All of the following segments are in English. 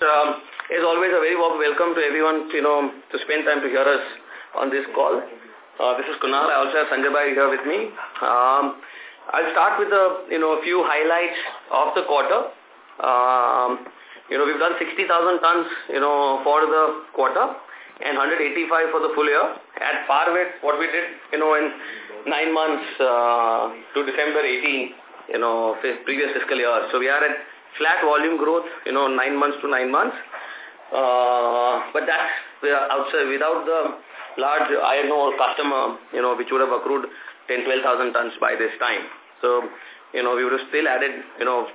Um, as always, a very warm welcome to everyone, you know, to spend time to hear us on this call. Uh, this is Kunal. I also have Sanjay Bhai here with me. Um, I'll start with a, you know, a few highlights of the quarter. Um, you know, we've done 60,000 tons, you know, for the quarter and 185 for the full year at par with what we did, you know, in nine months uh, to December 18, you know, previous fiscal year. So we are at flat volume growth, you know, nine months to nine months. Uh, but that's outside without the large iron ore customer, you know, which would have accrued 10, 12,000 tons by this time. So, you know, we would have still added, you know,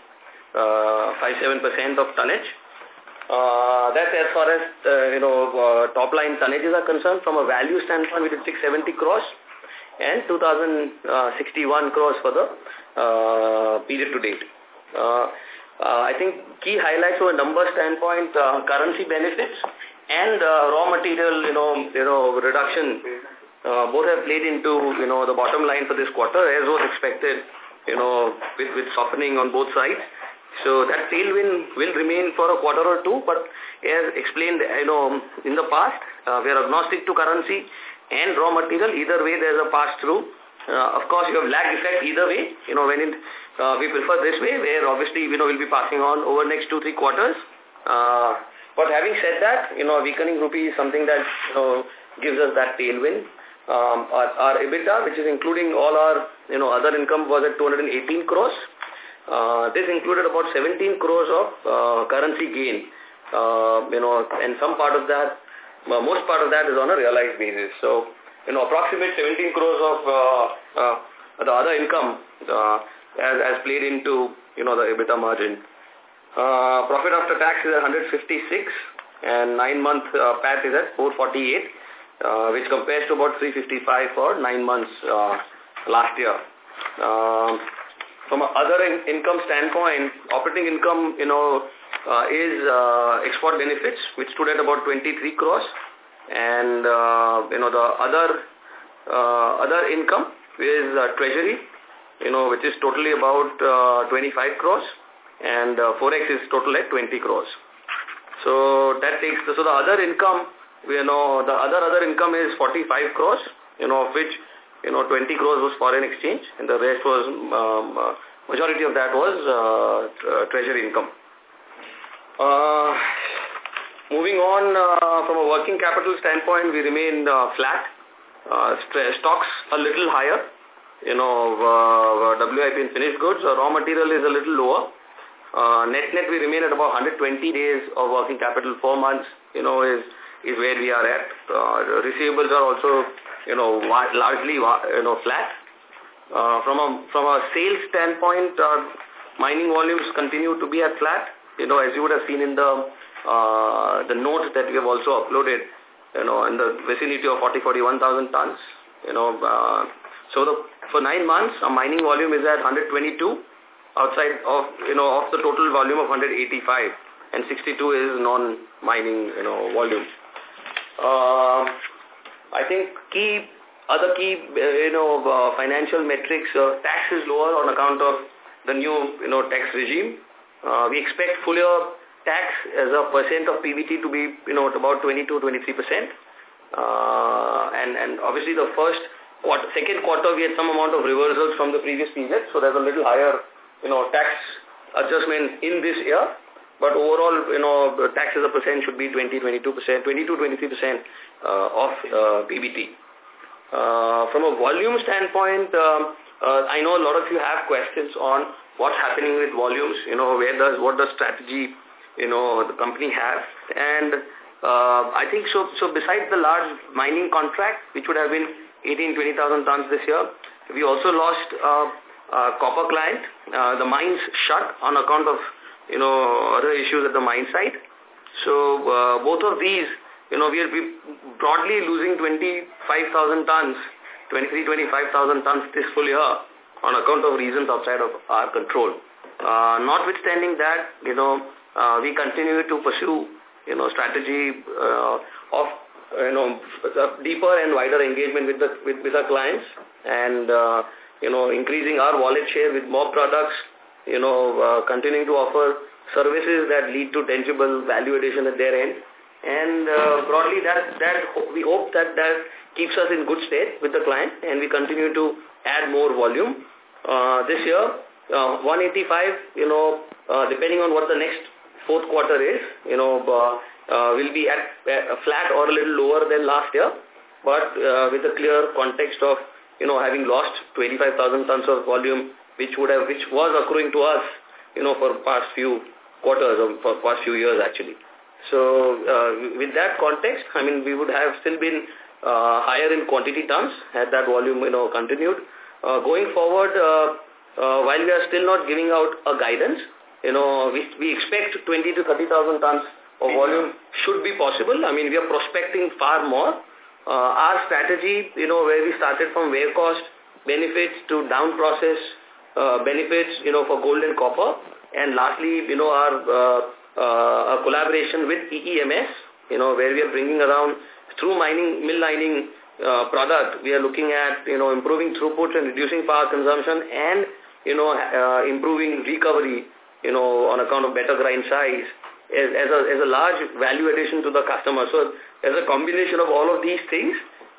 uh, 5-7% of tonnage. Uh, that's as far as, uh, you know, uh, top line tonnages are concerned. From a value standpoint, we did 670 crores and 2,061 crores for the uh, period to date. Uh, uh, I think key highlights from a number standpoint, uh, currency benefits and uh, raw material, you know, you know, reduction, uh, both have played into, you know, the bottom line for this quarter as was expected, you know, with, with softening on both sides. So that tailwind will remain for a quarter or two, but as explained, you know, in the past, uh, we are agnostic to currency and raw material. Either way, there's a pass-through. Uh, of course, you have lag effect either way. You know, when it, uh, we prefer this way, where obviously, you know, we'll be passing on over next two, three quarters. Uh, but having said that, you know, weakening rupee is something that, you know, gives us that tailwind. Um, our, our EBITDA, which is including all our, you know, other income was at 218 crores. Uh, this included about 17 crores of uh, currency gain, uh, you know, and some part of that, uh, most part of that is on a realized basis. So, you know, approximate 17 crores of uh, uh, the other income uh, has, has played into, you know, the EBITDA margin. Uh, profit after tax is at 156 and nine-month uh, PAT is at 448, uh, which compares to about 355 for nine months uh, last year. Uh, from a other in income standpoint, operating income, you know, uh, is uh, export benefits, which stood at about 23 crores, and uh, you know the other uh, other income is uh, treasury, you know, which is totally about uh, 25 crores and uh, Forex is total at 20 crores. So that takes, so the other income, you know, the other other income is 45 crores, you know, of which, you know, 20 crores was foreign exchange and the rest was, um, uh, majority of that was uh, treasury income. Uh, moving on uh, from a working capital standpoint, we remain uh, flat. Uh, stocks a little higher. You know, uh, WIP and finished goods. Uh, raw material is a little lower. Uh, net net we remain at about 120 days of working capital, four months, you know, is is where we are at. Uh, receivables are also, you know, largely, you know, flat. Uh, from a from a sales standpoint, uh, mining volumes continue to be at flat. You know, as you would have seen in the uh, the notes that we have also uploaded, you know, in the vicinity of 40, 41,000 tons. You know, uh, so the for nine months, our mining volume is at 122 outside of, you know, of the total volume of 185 and 62 is non-mining, you know, volume. Uh, I think key, other key, uh, you know, uh, financial metrics, uh, tax is lower on account of the new, you know, tax regime. Uh, we expect full year tax as a percent of PBT to be, you know, at about 22-23%. Uh, and, and obviously the first quarter, second quarter, we had some amount of reversals from the previous period, so there's a little higher you know, tax adjustment in this year. But overall, you know, tax as a percent should be 20, 22%, 22, 23% uh, of uh, PBT. Uh, from a volume standpoint, uh, uh, I know a lot of you have questions on what's happening with volumes, you know, where does, what does strategy, you know, the company have. And uh, I think so, so besides the large mining contract, which would have been 18, 20,000 tons this year, we also lost uh, uh, copper client. Uh, the mines shut on account of, you know, other issues at the mine site. So uh, both of these, you know, we are broadly losing 25,000 tons, 23, 25,000 tons this full year on account of reasons outside of our control. Uh, notwithstanding that, you know, uh, we continue to pursue, you know, strategy uh, of, you know, deeper and wider engagement with the with, with our clients and uh, you know, increasing our wallet share with more products, you know, uh, continuing to offer services that lead to tangible value addition at their end. And uh, broadly, that, that we hope that that keeps us in good state with the client and we continue to add more volume. Uh, this year, uh, 185, you know, uh, depending on what the next fourth quarter is, you know, uh, uh, will be at, at flat or a little lower than last year, but uh, with a clear context of, you know, having lost 25,000 tons of volume, which would have, which was accruing to us, you know, for past few quarters or for past few years actually. So uh, with that context, I mean, we would have still been uh, higher in quantity terms had that volume, you know, continued. Uh, going forward, uh, uh, while we are still not giving out a guidance, you know, we, we expect 20 to 30,000 tons of volume should be possible. I mean, we are prospecting far more. Uh, our strategy, you know, where we started from wear cost benefits to down process uh, benefits, you know, for gold and copper. And lastly, you know, our uh, uh, collaboration with EEMS, you know, where we are bringing around through mining, mill lining uh, product, we are looking at, you know, improving throughput and reducing power consumption and, you know, uh, improving recovery, you know, on account of better grind size as, a, as a large value addition to the customer. So as a combination of all of these things,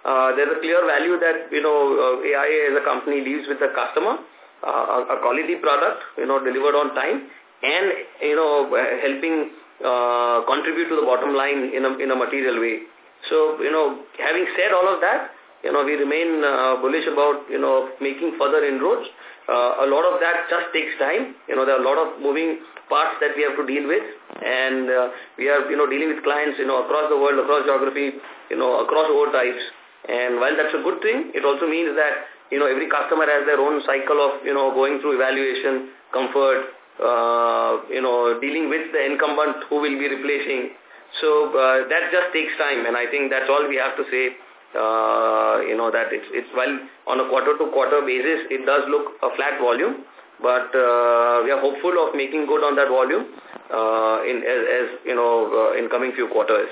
uh, there's a clear value that, you know, uh, AIA as a company leaves with the customer, uh, a quality product, you know, delivered on time and, you know, helping uh, contribute to the bottom line in a, in a material way. So, you know, having said all of that, you know, we remain uh, bullish about, you know, making further inroads. Uh, a lot of that just takes time. You know, there are a lot of moving parts that we have to deal with. And uh, we are, you know, dealing with clients, you know, across the world, across geography, you know, across ore types. And while that's a good thing, it also means that, you know, every customer has their own cycle of, you know, going through evaluation, comfort, uh, you know, dealing with the incumbent who will be replacing. So uh, that just takes time, and I think that's all we have to say. Uh, you know that it's it's well on a quarter to quarter basis it does look a flat volume, but uh, we are hopeful of making good on that volume uh, in as, as you know uh, in coming few quarters.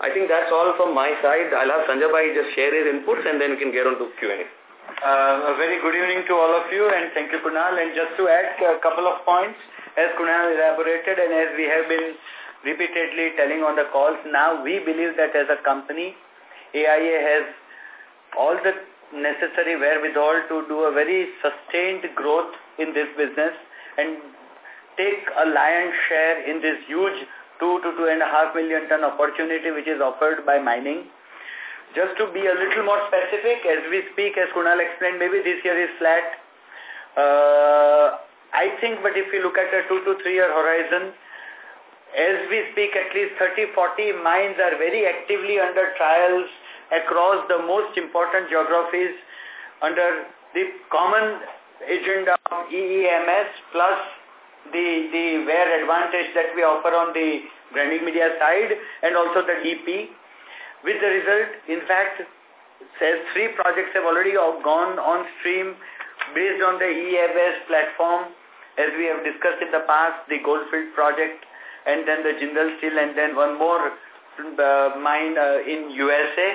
I think that's all from my side. I'll have Sanjay just share his inputs and then we can get on to Q&A. Uh, a very good evening to all of you and thank you Kunal and just to add a couple of points as Kunal elaborated and as we have been repeatedly telling on the calls now we believe that as a company AIA has all the necessary wherewithal to do a very sustained growth in this business and take a lion's share in this huge two to two and a half million ton opportunity which is offered by mining just to be a little more specific, as we speak, as Kunal explained, maybe this year is flat. Uh, I think, but if you look at a two to three year horizon, as we speak, at least 30, 40 mines are very actively under trials across the most important geographies under the common agenda of EEMS plus the, the wear advantage that we offer on the grinding media side and also the DP. With the result, in fact, says three projects have already gone on stream based on the EFS platform as we have discussed in the past, the Goldfield project and then the Jindal Steel and then one more uh, mine uh, in USA.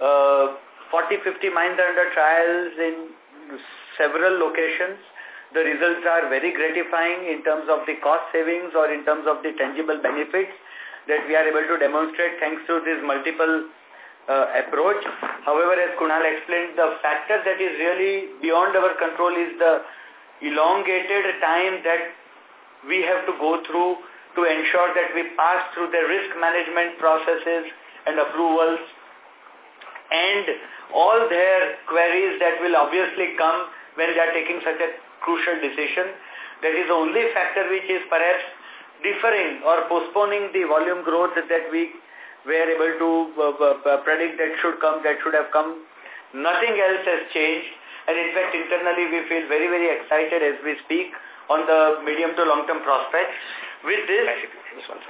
Uh, 40-50 mines are under trials in several locations. The results are very gratifying in terms of the cost savings or in terms of the tangible benefits that we are able to demonstrate thanks to this multiple uh, approach. However, as Kunal explained, the factor that is really beyond our control is the elongated time that we have to go through to ensure that we pass through the risk management processes and approvals and all their queries that will obviously come when they are taking such a crucial decision. That is the only factor which is perhaps deferring or postponing the volume growth that we were able to uh, uh, predict that should come, that should have come. Nothing else has changed. And in fact, internally we feel very, very excited as we speak on the medium to long-term prospects. With this,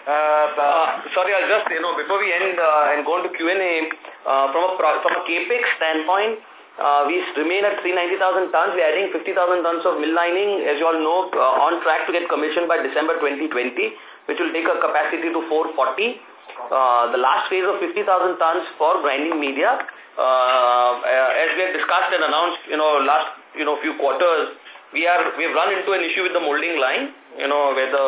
uh, uh, sorry, I'll just, you know, before we end uh, and go into Q&A, uh, from, a from a CAPEX standpoint, uh, we remain at 390,000 tons. We're adding 50,000 tons of mill lining, as you all know, uh, on track to get commissioned by December 2020, which will take a capacity to 440. Uh, the last phase of 50,000 tons for grinding media, uh, as we have discussed and announced, you know, last, you know, few quarters, we are, we've run into an issue with the molding line, you know, where the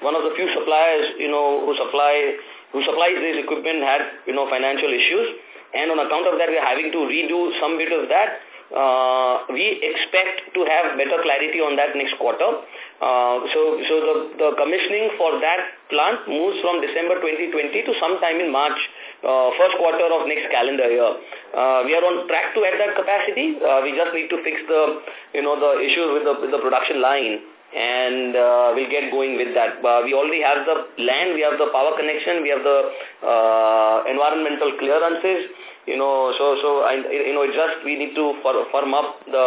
one of the few suppliers, you know, who supply who supplies this equipment had, you know, financial issues. And on account of that, we're having to redo some bit of that. Uh, we expect to have better clarity on that next quarter. Uh, so so the, the commissioning for that plant moves from December 2020 to sometime in March, uh, first quarter of next calendar year. Uh, we are on track to add that capacity. Uh, we just need to fix the, you know, the issues with the, with the production line and uh, we'll get going with that. Uh, we already have the land, we have the power connection, we have the uh, environmental clearances, you know, so, so I, you know, just we need to firm up the,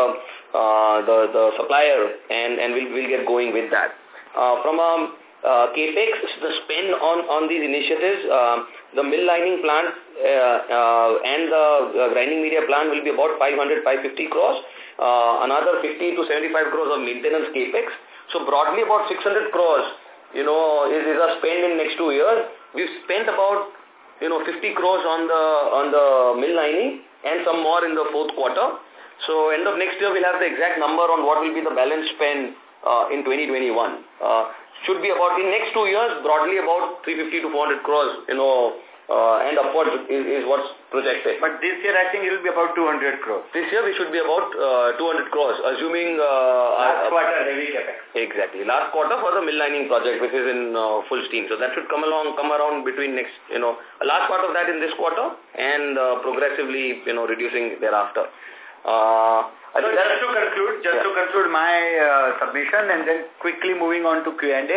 uh, the, the supplier and, and we'll, we'll get going with that. Uh, from a uh, capex, the spend on, on these initiatives, uh, the mill lining plant uh, uh, and the grinding media plant will be about 500, 550 crores. Uh, another 50 to 75 crores of maintenance capex. So broadly about 600 crores, you know, is, is a spend in next two years. We've spent about, you know, 50 crores on the, on the mill lining and some more in the fourth quarter. So end of next year we'll have the exact number on what will be the balance spend uh, in 2021. Uh, should be about, in next two years, broadly about 350 to 400 crores, you know, uh, and upwards is, is what's projected. But this year I think it will be about 200 crores. This year we should be about uh, 200 crores, assuming... Uh, Last quarter heavy capex. Exactly. Last quarter for the mill lining project, which is in uh, full steam. So that should come along, come around between next, you know, a last part of that in this quarter and uh, progressively, you know, reducing thereafter. Uh, so just to conclude, just yeah. to conclude my uh, submission and then quickly moving on to Q&A.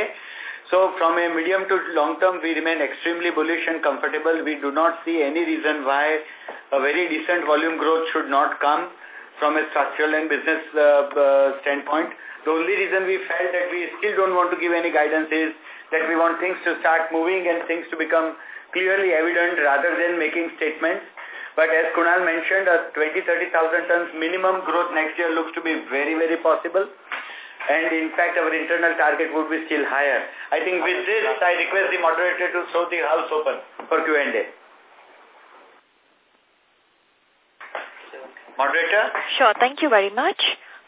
So from a medium to long term, we remain extremely bullish and comfortable. We do not see any reason why a very decent volume growth should not come from a structural and business uh, uh, standpoint. The only reason we felt that we still don't want to give any guidance is that we want things to start moving and things to become clearly evident rather than making statements. But as Kunal mentioned, a 20-30,000 tons minimum growth next year looks to be very, very possible and in fact our internal target would be still higher. I think with this I request the moderator to throw the house open for Q&A. Moderator? Sure, thank you very much.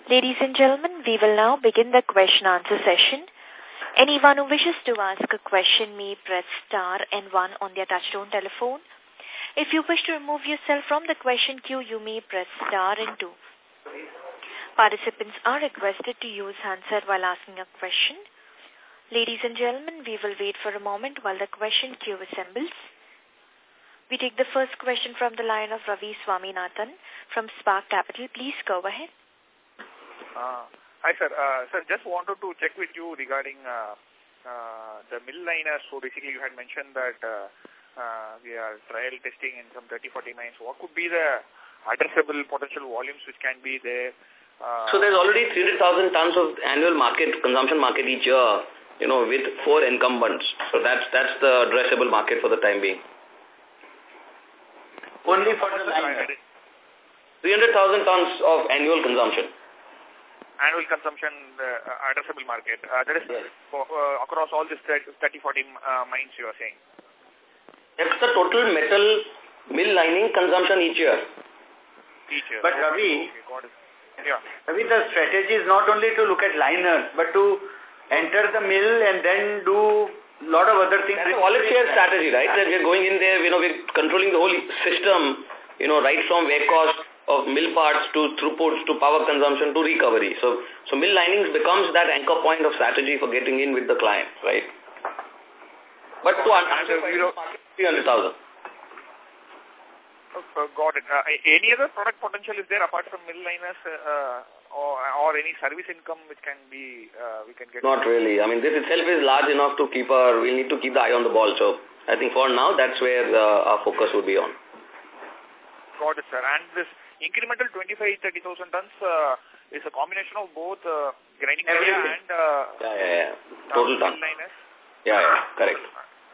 Ladies and gentlemen, we will now begin the question answer session. Anyone who wishes to ask a question may press star and one on their touchtone telephone. If you wish to remove yourself from the question queue, you may press star and two. Participants are requested to use handset while asking a question. Ladies and gentlemen, we will wait for a moment while the question queue assembles. We take the first question from the line of Ravi Swaminathan from Spark Capital. Please go ahead. Uh, hi, sir. Uh, sir, just wanted to check with you regarding uh, uh, the mill liners. So basically you had mentioned that uh, uh, we are trial testing in some 30-40 mines. What could be the addressable potential volumes which can be there so there's already 300,000 tons of annual market, consumption market each year, you know, with four incumbents. So that's that's the addressable market for the time being. Only for the 300,000 tons of annual consumption. Annual consumption uh, addressable market. Uh, that is yes. for, uh, across all these 30-40 uh, mines you are saying. That's the total metal mill lining consumption each year. Each year. But Ravi, okay, yeah. I mean, the strategy is not only to look at liners, but to enter the mill and then do a lot of other things. That's a wallet share strategy, right? That we're going in there, you know, we're controlling the whole system, you know, right from wear cost of mill parts to throughputs to power consumption to recovery. So, so mill linings becomes that anchor point of strategy for getting in with the client, right? But to answer 300,000. Uh, got it. Uh, any other product potential is there apart from mill liners uh, or, or any service income which can be, uh, we can get? Not really. I mean, this itself is large enough to keep our, we need to keep the eye on the ball. So I think for now, that's where uh, our focus would be on. Got it, sir. And this incremental 25, 30,000 tons uh, is a combination of both uh, grinding area and... Uh, yeah, yeah, yeah. Total ton. Yeah, yeah, correct.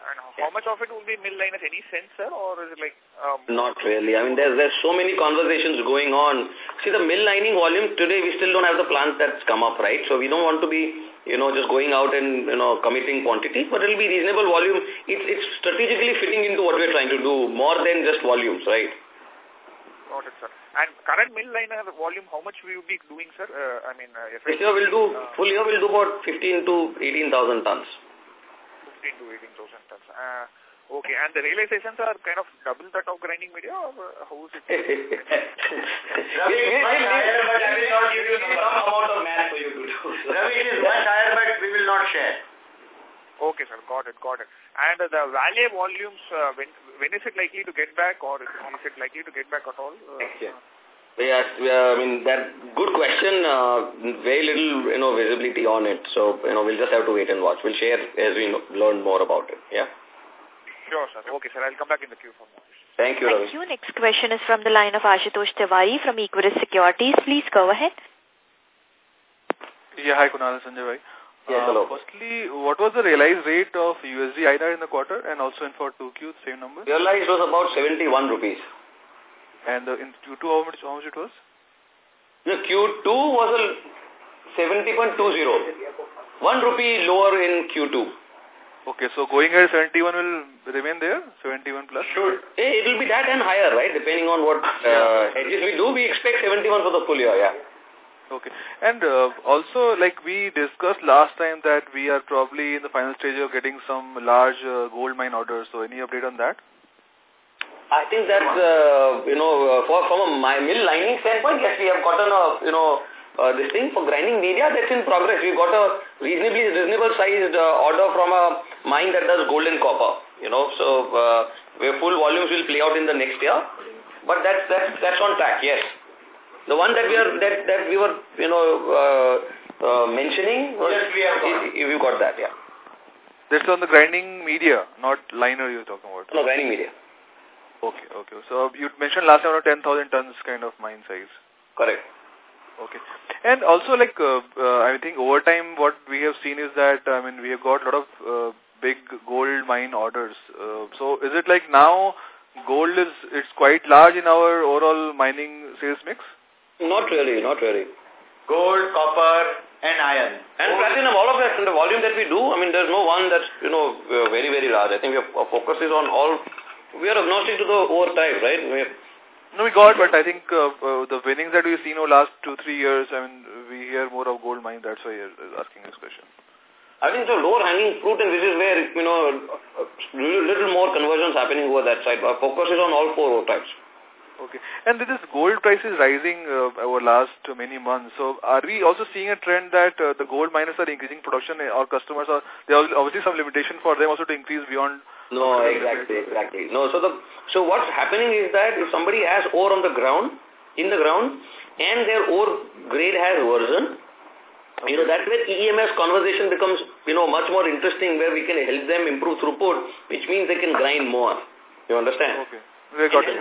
And how much of it will be mill liners? Any sense, sir? Or is it like... Um, Not really. I mean, there's, there's so many conversations going on. See, the mill lining volume, today we still don't have the plant that's come up, right? So we don't want to be, you know, just going out and, you know, committing quantity, but it'll be reasonable volume. It's, it's strategically fitting into what we're trying to do, more than just volumes, right? Got it, sir. And current mill liner volume, how much will you be doing, sir? Uh, I mean, uh, this year we'll do, uh, full year we'll do about 15 to 18,000 tons. 15 to 18,000 tons. Uh, okay, and the realizations are kind of double that of grinding media or how is it? Ravi, it is much higher, but I will not give you some amount of math for you to do. Ravi, it is much higher, but we will not share. Okay, sir. Got it. Got it. And uh, the Vale volumes, uh, when when is it likely to get back, or is it likely to get back at all? Uh, yeah. We are, we are, I mean, that good question, uh, very little, you know, visibility on it. So, you know, we'll just have to wait and watch. We'll share as we know, learn more about it. Yeah. Sure, sir. Okay, sir. I'll come back in the queue for more. Thank you, Thank Ravi. you. Next question is from the line of Ashutosh Tiwari from Equirus Securities. Please go ahead. Yeah, hi Kunal Sanjay bhai. Yes, Uh, hello. Firstly, what was the realized rate of USD INR in the quarter and also in for 2Q, same number? Realized was about 71 rupees. And uh, in Q2, how much, how much it was? The Q2 was a 70.20. One rupee lower in Q2. Okay, so going ahead, 71 will remain there? 71 plus? Should. It will be that and higher, right? Depending on what uh, hedges we do, we expect 71 for the full year, yeah. Okay. And uh, also, like we discussed last time that we are probably in the final stage of getting some large uh, gold mine orders. So any update on that? I think that, uh, you know, uh, for from a my mill lining standpoint, yes, we have gotten a, you know, uh, this thing for grinding media, that's in progress. We got a reasonably reasonable sized uh, order from a mine that does gold and copper, you know, so uh, where full volumes will play out in the next year. But that's, that's, that's on track, yes. The one that we are, that, that we were, you know, uh, uh, mentioning, was, Yes, we have got. if you got that, yeah. That's on the grinding media, not liner you're talking about. No, grinding media, Okay, okay. So you mentioned last time around 10,000 tons kind of mine size. correct. Okay. And also like, uh, uh, I think over time what we have seen is that, I mean, we have got a lot of uh, big gold mine orders. Uh, so is it like now gold is, it's quite large in our overall mining sales mix? Not really, not really. Gold, copper, and iron. And platinum, all of that, and the volume that we do, I mean, there's no one that's, you know, uh, very, very large. I think we our focus is on all, we are agnostic to the ore type, right? We No, we got, but I think uh, uh, the winnings that we've seen over last two, three years, I mean, we hear more of gold mine. That's why you're asking this question. I think a lower hanging fruit and which is where, you know, little, more conversions happening over that side. Our focus is on all four ore types. Okay. And this gold prices rising uh, over last many months, so are we also seeing a trend that uh, the gold miners are increasing production? Our customers are, there are obviously some limitation for them also to increase beyond No, exactly, exactly. No, so the so what's happening is that if somebody has ore on the ground, in the ground, and their ore grade has worsened, you know, that's where EMS conversation becomes, you know, much more interesting where we can help them improve throughput, which means they can grind more. You understand? Okay. We got it.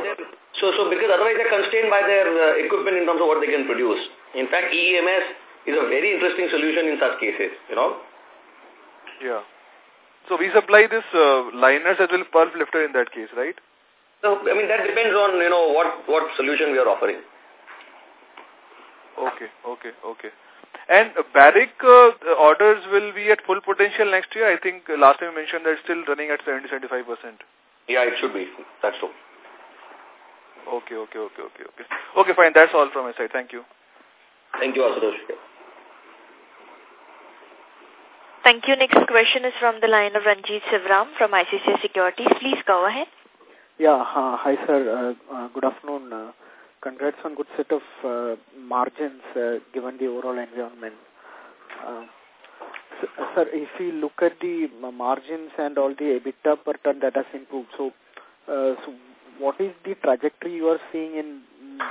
So, so because otherwise they're constrained by their uh, equipment in terms of what they can produce. In fact, EMS is a very interesting solution in such cases, you know. Yeah. So we supply this uh, liners as well pulp lifter in that case, right? So, I mean, that depends on, you know, what, what solution we are offering. Okay, okay, okay. And uh, Barrick uh, orders will be at full potential next year. I think last time you mentioned that it's still running at 70-75%. Yeah, it should be. That's true. Okay, okay, okay, okay, okay. Okay, fine. That's all from my side. Thank you. Thank you, Ashutosh. Thank you. Next question is from the line of Ranjit Sivram from ICICI Securities. Please go ahead. Yeah, uh, hi sir. Uh, uh, good afternoon. Uh, congrats on good set of uh, margins uh, given the overall environment. Uh, so, uh, sir, if we look at the uh, margins and all the EBITDA per ton that has improved, so, uh, so what is the trajectory you are seeing in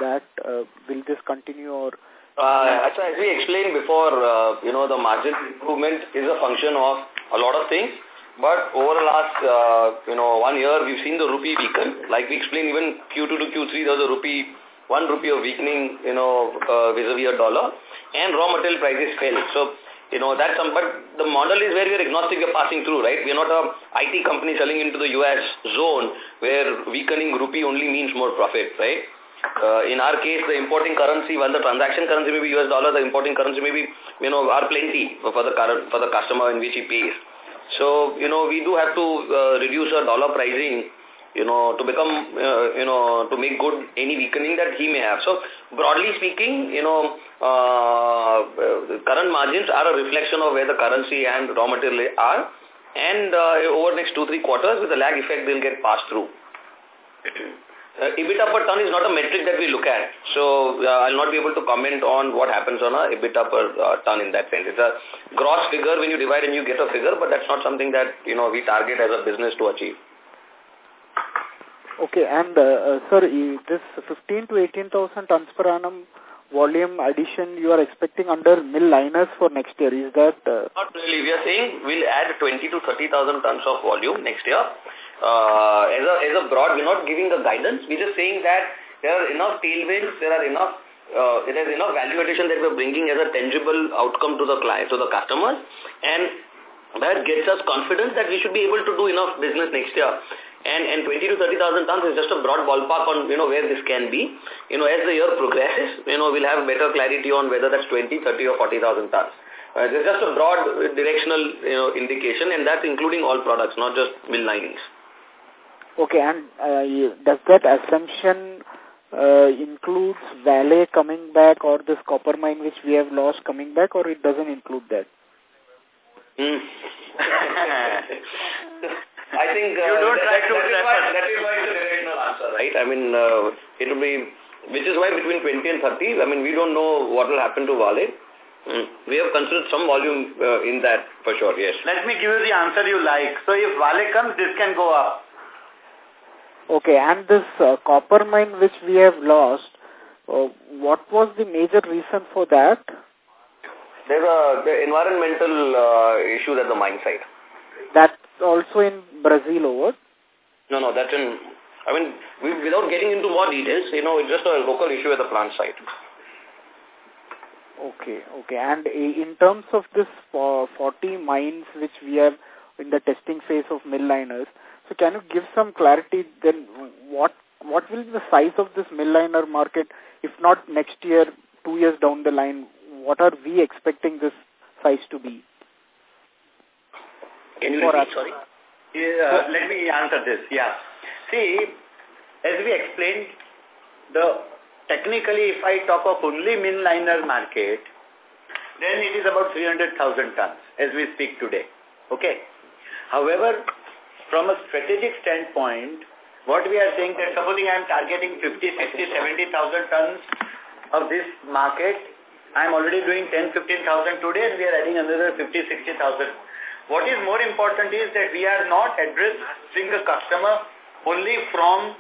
that? Uh, will this continue or Uh, as we explained before, uh, you know, the margin improvement is a function of a lot of things. But over the last, uh, you know, one year, we've seen the rupee weaken. Like we explained, even Q2 to Q3, there was a rupee, one rupee of weakening, you know, uh, vis-a-vis a dollar. And raw material prices fell. So, you know, that's some, but the model is where we're agnostic, we're passing through, right? We're not a IT company selling into the US zone where weakening rupee only means more profit, right? Uh, in our case, the importing currency, while the transaction currency may be US dollar, the importing currency may be, you know, are plenty for the current, for the customer in which he pays. So, you know, we do have to uh, reduce our dollar pricing, you know, to become, uh, you know, to make good any weakening that he may have. So, broadly speaking, you know, uh, current margins are a reflection of where the currency and raw material are. and uh, over next two, three quarters with a lag effect they'll get passed through. Uh, EBITDA per ton is not a metric that we look at. So uh, I'll not be able to comment on what happens on a EBITDA per uh, ton in that sense. It's a gross figure when you divide and you get a figure, but that's not something that, you know, we target as a business to achieve. Okay, and uh, uh, sir, this 15 to 18,000 tons per annum volume addition you are expecting under mill liners for next year, is that? Uh... Not really. We are saying we'll add 20 to 30,000 tons of volume next year uh, as, a, as a broad, we're not giving the guidance. We're just saying that there are enough tailwinds, there are enough uh, there is enough value addition that we're bringing as a tangible outcome to the client, to the customers, and that gets us confidence that we should be able to do enough business next year. And, and 20 to 30,000 tons is just a broad ballpark on, you know, where this can be. You know, as the year progresses, you know, we'll have better clarity on whether that's 20, 30 or 40,000 tons. Uh, it's just a broad directional, you know, indication and that's including all products, not just mill linings. Okay, and uh, does that assumption uh, includes Vale coming back or this copper mine which we have lost coming back or it doesn't include that? Mm. I think uh, you don't that, try that, to that, is why, that is why it's a directional answer, right? I mean, uh, it will be, which is why between 20 and 30, I mean, we don't know what will happen to Vale. Mm. We have considered some volume uh, in that for sure, yes. Let me give you the answer you like. So if Vale comes, this can go up. Okay, and this uh, copper mine which we have lost, uh, what was the major reason for that? There's a the environmental uh, issue at the mine site. That's also in Brazil over? No, no, that's in, I mean, we, without getting into more details, you know, it's just a local issue at the plant site. Okay, okay. And in terms of this uh, 40 mines which we have in the testing phase of mill liners, so can you give some clarity then what what will be the size of this mill liner market if not next year, two years down the line, what are we expecting this size to be? Can you repeat, sorry? Yeah, uh, let me answer this, yeah. See, as we explained, the technically if I talk of only mill liner market, then it is about 300,000 tons as we speak today. Okay. However, from a strategic standpoint, what we are saying that supposing I am targeting 50, 60, 70,000 tons of this market, I am already doing 10, 15,000 today and we are adding another 50, 60,000. What is more important is that we are not addressing the customer only from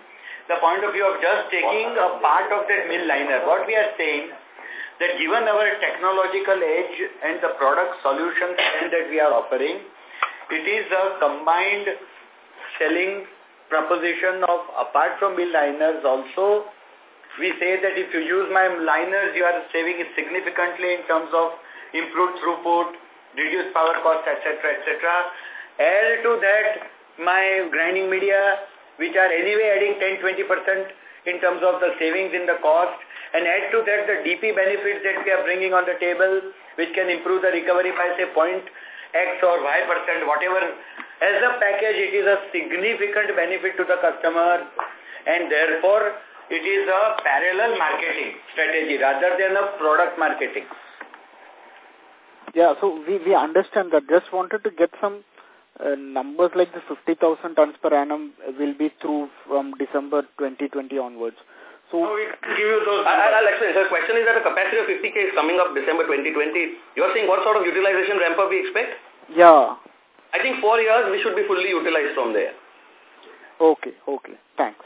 the point of view of just taking a part of that mill liner. What we are saying that given our technological edge and the product solutions that we are offering, it is a combined selling proposition of apart from mill liners also we say that if you use my liners you are saving it significantly in terms of improved throughput reduced power cost etc etc add to that my grinding media which are anyway adding 10-20% in terms of the savings in the cost and add to that the DP benefits that we are bringing on the table which can improve the recovery by say point X or Y percent, whatever. As a package, it is a significant benefit to the customer and therefore it is a parallel marketing strategy rather than a product marketing. Yeah, so we, we understand that. Just wanted to get some uh, numbers like the 50,000 tons per annum will be through from December 2020 onwards. So we give you those. I, will explain. The question is that a capacity of 50k is coming up December 2020. You are saying what sort of utilization ramp up we expect? Yeah. I think four years we should be fully utilized from there. Okay, okay. Thanks.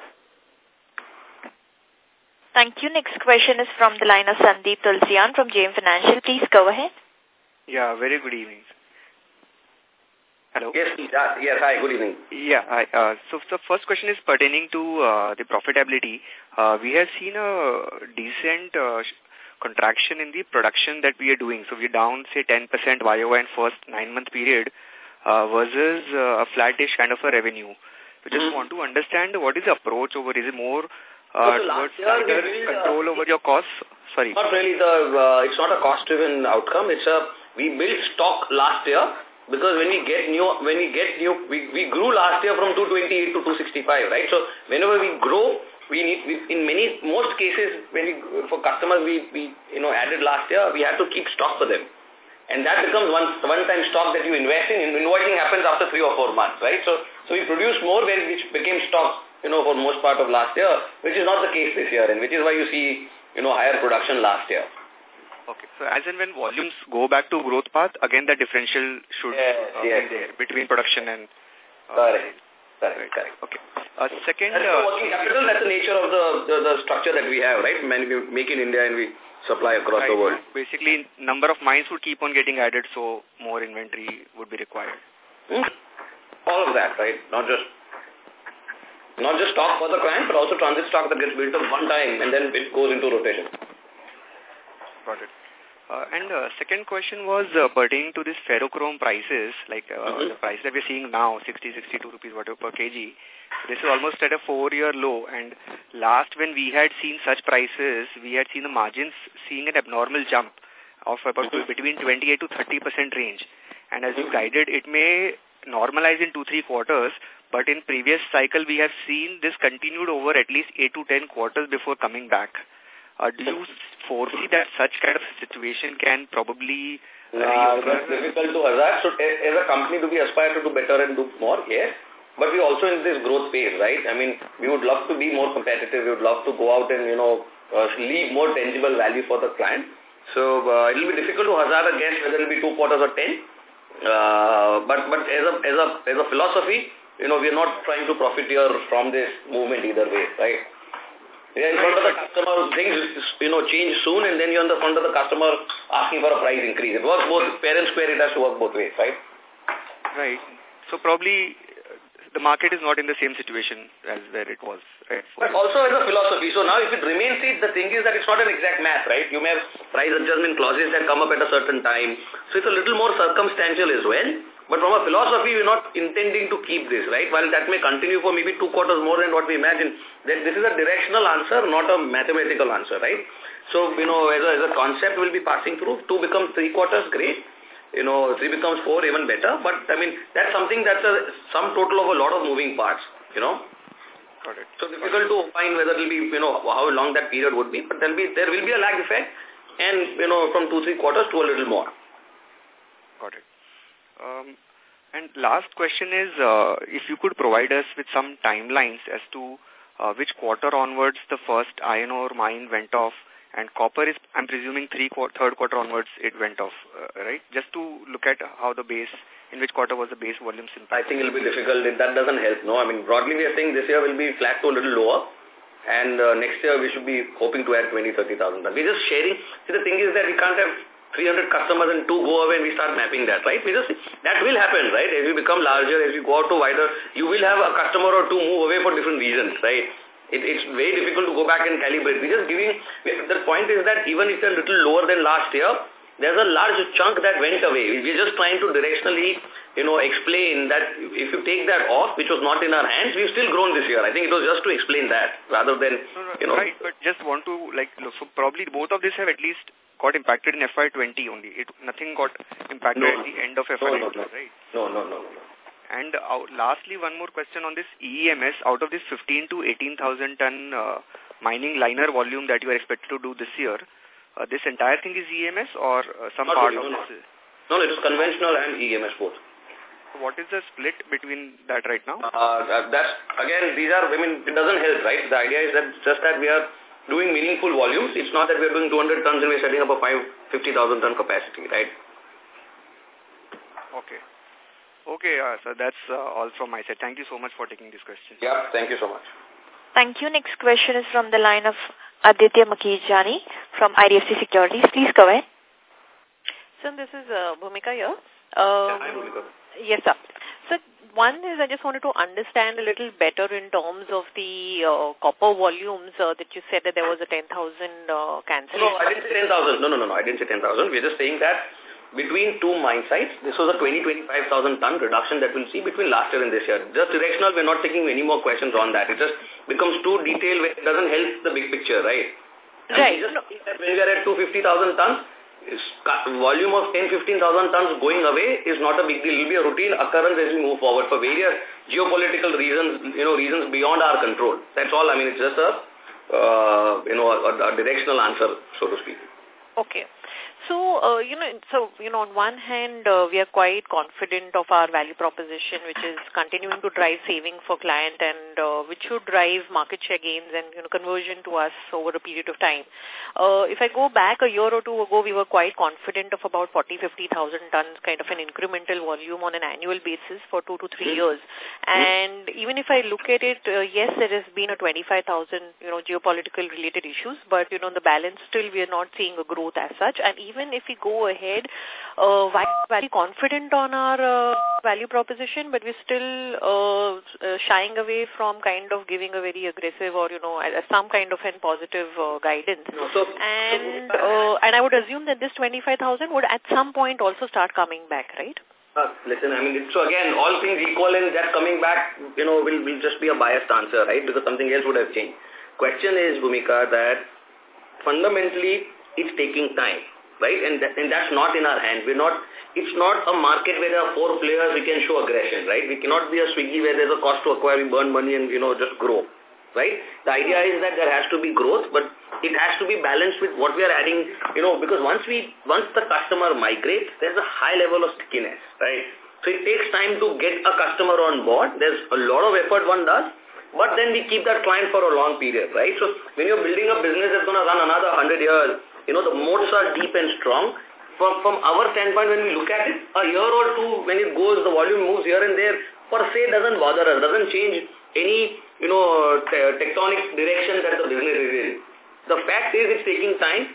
Thank you. Next question is from the line of Sandeep Tulsian from JM Financial. Please go ahead. Yeah, very good evening. Hello? Yes, uh, yes, hi, good evening. Yeah, hi. Uh, so the first question is pertaining to uh, the profitability. Uh, we have seen a decent uh, contraction in the production that we are doing. So we're down, say, 10% YOY in first nine-month period versus uh, a flattish kind of a revenue. We just mm -hmm. want to understand what is the approach over, is it more uh, so towards really, control uh, over your costs? Sorry. Not really the, uh, it's not a cost-driven outcome. It's a, we built stock last year because when we get new, when we get new, we, we grew last year from 228 to 265, right? So whenever we grow, we need, we, in many, most cases, when we, for customers we, we, you know, added last year, we had to keep stock for them. And that becomes one one-time stock that you invest in. Invoicing happens after three or four months, right? So, so we produced more when which became stock, you know, for most part of last year, which is not the case this year, and which is why you see, you know, higher production last year. Okay. So as and when volumes go back to growth path, again the differential should yes, uh, yes. be there between production and... Uh, correct. Correct, correct. Okay. Uh, second... That's uh, working capital, that's the nature of the, the, the structure that we have, right? We make in India and we supply across right. the world. Basically, number of mines would keep on getting added, so more inventory would be required. Hmm. All of that, right? Not just not just stock for the client, but also transit stock that gets built up one time and then it goes into rotation. Got it. Uh, and uh, second question was uh, pertaining to this ferrochrome prices, like uh, mm -hmm. the price that we're seeing now, 60, 62 rupees whatever per kg. This is almost at a four-year low. And last when we had seen such prices, we had seen the margins seeing an abnormal jump of about mm -hmm. between 28 to 30 percent range. And as you guided, it may normalize in two, three quarters, but in previous cycle we have seen this continued over at least 8 to 10 quarters before coming back. Uh, do you foresee that such kind of situation can probably... Uh, nah, difficult to hazard. So as a company, do we aspire to do better and do more? Yes. But we also in this growth phase, right? I mean, we would love to be more competitive. We would love to go out and, you know, uh, leave more tangible value for the client. So uh, it will be difficult to hazard a guess whether it will be two quarters or ten. Uh, but but as a as a as a philosophy, you know, we are not trying to profiteer from this movement either way, right? Yeah, in front of the customer, things, you know, change soon and then you're in the front of the customer asking for a price increase. It works both, and square, it has to work both ways, right? Right. So probably the market is not in the same situation as where it was. Right? But also as a philosophy. So now if it remains it, the thing is that it's not an exact math, right? You may have price adjustment clauses that come up at a certain time. So it's a little more circumstantial as well. But from a philosophy, we're not intending to keep this, right? While that may continue for maybe two quarters more than what we imagine, then this is a directional answer, not a mathematical answer, right? So, you know, as a, as a concept we'll be passing through, two becomes three quarters, great. You know, three becomes four, even better. But, I mean, that's something that's a sum total of a lot of moving parts, you know? Got it. So difficult to find whether it will be, you know, how long that period would be, but there'll be, there will be a lag effect and, you know, from two, three quarters to a little more. Got it. Um, and last question is, uh, if you could provide us with some timelines as to uh, which quarter onwards the first iron ore mine went off and copper is, I'm presuming, three qu third quarter onwards it went off, uh, right? Just to look at how the base, in which quarter was the base volumes impact? I think it will be difficult. That doesn't help, no? I mean, broadly we are saying this year will be flat to a little lower and uh, next year we should be hoping to add 20, 30,000 tons. We're just sharing. See, the thing is that we can't have 300 customers and two go away and we start mapping that, right? We just, that will happen, right? As we become larger, as we go out to wider, you will have a customer or two move away for different reasons, right? It, it's very difficult to go back and calibrate. We're just giving, the point is that even if it's a little lower than last year, there's a large chunk that went away. We're just trying to directionally, you know, explain that if you take that off, which was not in our hands, we've still grown this year. I think it was just to explain that rather than, you know. Right, but just want to, like, so probably both of these have at least got impacted in FY20 only. It Nothing got impacted no, at the end of FY20, no, no, no. right? No, no, no, no. And uh, lastly, one more question on this EEMS. Out of this 15 to 18,000 ton uh, mining liner volume that you are expected to do this year, uh, this entire thing is EMS or uh, some Not part really, of no, this? No, it is conventional and EMS both. What is the split between that right now? Uh, that's, again, these are, I mean, it doesn't help, right? The idea is that just that we are doing meaningful volumes. It's not that we're doing 200 tons and we're setting up a 5, 50,000 ton capacity, right? Okay. Okay, uh, so that's uh, all from my side. Thank you so much for taking this question. Yeah, thank you so much. Thank you. Next question is from the line of Aditya Makijani from IDFC Securities. Please go ahead. So this is uh, Bhumika here. yeah, Um, hi, Bhumika. Yes, sir. So one is I just wanted to understand a little better in terms of the uh, copper volumes uh, that you said that there was a 10,000 uh, cancellation. No, I didn't say 10,000. No, no, no, no. I didn't say 10,000. We're just saying that between two mine sites, this was a 20-25,000 ton reduction that we'll see between last year and this year. Just directional, we're not taking any more questions on that. It just becomes too detailed it doesn't help the big picture, right? And Right. we just think that when we are at 250,000 tons, volume of 10-15,000 tons going away is not a big deal. It will be a routine occurrence as we move forward for various geopolitical reasons, you know, reasons beyond our control. That's all. I mean, it's just a, uh, you know, a, a directional answer, so to speak. Okay. So, uh, you know, so, you know, on one hand, uh, we are quite confident of our value proposition, which is continuing to drive saving for client and uh, which should drive market share gains and, you know, conversion to us over a period of time. Uh, if I go back a year or two ago, we were quite confident of about 40, 50,000 tons kind of an incremental volume on an annual basis for two to three years. And even if I look at it, uh, yes, there has been a 25,000, you know, geopolitical related issues, but, you know, the balance still we are not seeing a growth as such. And even if we go ahead, uh, very confident on our uh, value proposition, but we're still uh, uh, shying away from kind of giving a very aggressive or, you know, some kind of an positive uh, guidance. No, so, and, uh, and I would assume that this 25,000 would at some point also start coming back, right? Uh, listen, I mean, so again, all things equal and that coming back, you know, will, will just be a biased answer, right? Because something else would have changed. Question is, Bhumika, that fundamentally it's taking time, right? And, that, and that's not in our hand. We're not, it's not a market where there are four players we can show aggression, right? We cannot be a Swiggy where there's a cost to acquire, we burn money and, you know, just grow right? The idea is that there has to be growth, but it has to be balanced with what we are adding, you know, because once we, once the customer migrates, there's a high level of stickiness, right? So it takes time to get a customer on board. There's a lot of effort one does, but then we keep that client for a long period, right? So when you're building a business that's going to run another 100 years, you know, the moats are deep and strong. From, from our standpoint, when we look at it, a year or two, when it goes, the volume moves here and there, per se doesn't bother us, doesn't change any you know, tectonic direction that the business is in. The fact is it's taking time.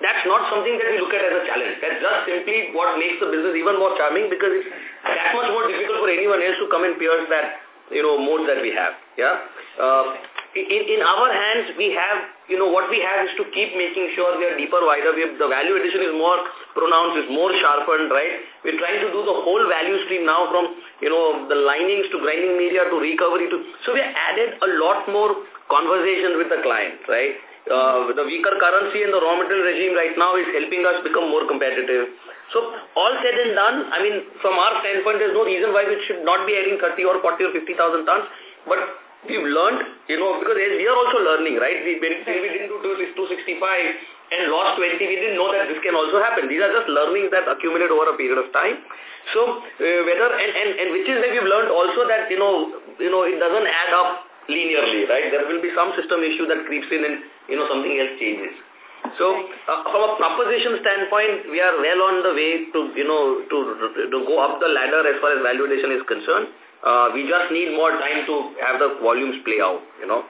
That's not something that we look at as a challenge. That's just simply what makes the business even more charming because it's that much more difficult for anyone else to come and pierce that, you know, mode that we have. Yeah. Uh, in, in our hands, we have, you know, what we have is to keep making sure we are deeper, wider. We have, the value addition is more pronounced, is more sharpened, right? We're trying to do the whole value stream now from, you know, the linings to grinding media to recovery to, so we added a lot more conversation with the client, right? Uh, the weaker currency and the raw material regime right now is helping us become more competitive. So all said and done, I mean, from our standpoint, there's no reason why we should not be adding 30 or 40 or 50,000 tons. But we've learned, you know, because we are also learning, right? We, when we didn't do 265 and lost 20, we didn't know that this can also happen. These are just learnings that accumulate over a period of time. So uh, whether, and, and, and which is that we've learned also that, you know, you know, it doesn't add up linearly, right? There will be some system issue that creeps in and, you know, something else changes. So, uh, from a proposition standpoint, we are well on the way to, you know, to, to go up the ladder as far as valuation is concerned. Uh, we just need more time to have the volumes play out, you know.